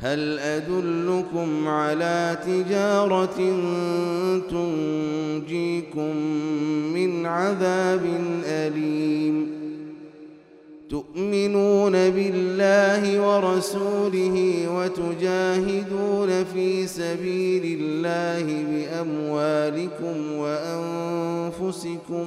هل أدلكم على تجارة تنجيكم من عذاب أليم؟ تؤمنون بالله ورسوله وتجاهدون في سبيل الله بأموالكم وأنفسكم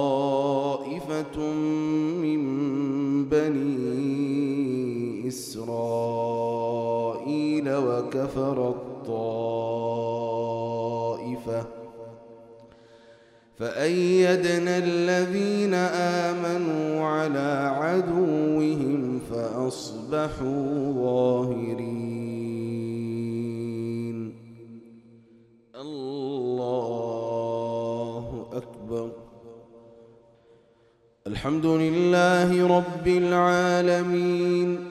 إسرائيل وكفر الطائفة. فأيدنا الذين آمنوا على عدوهم فأصبحوا ظاهرين. الله أكبر. الحمد لله رب العالمين.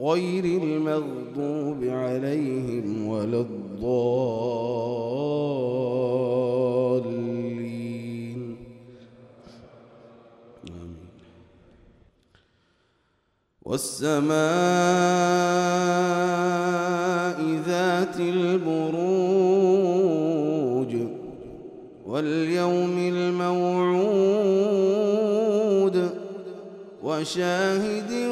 غير المغضوب عليهم ولا الضالين. والسماء ذات البروج واليوم الموعود وشاهد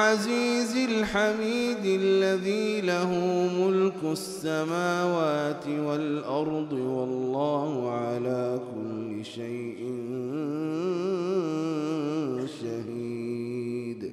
العزيز الحميد الذي له ملك السماوات والأرض والله على كل شيء شهيد.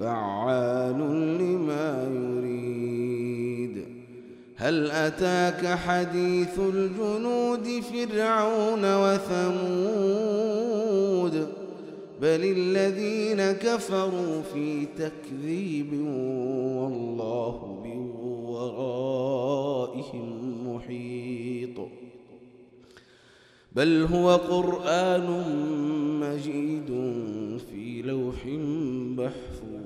فعال لما يريد. هل أتاك حديث الجنود فرعون وثمود؟ بل الذين كفروا في تكذيب والله من ورائهم محيط. بل هو قرآن مجيد في لوح محفوظ.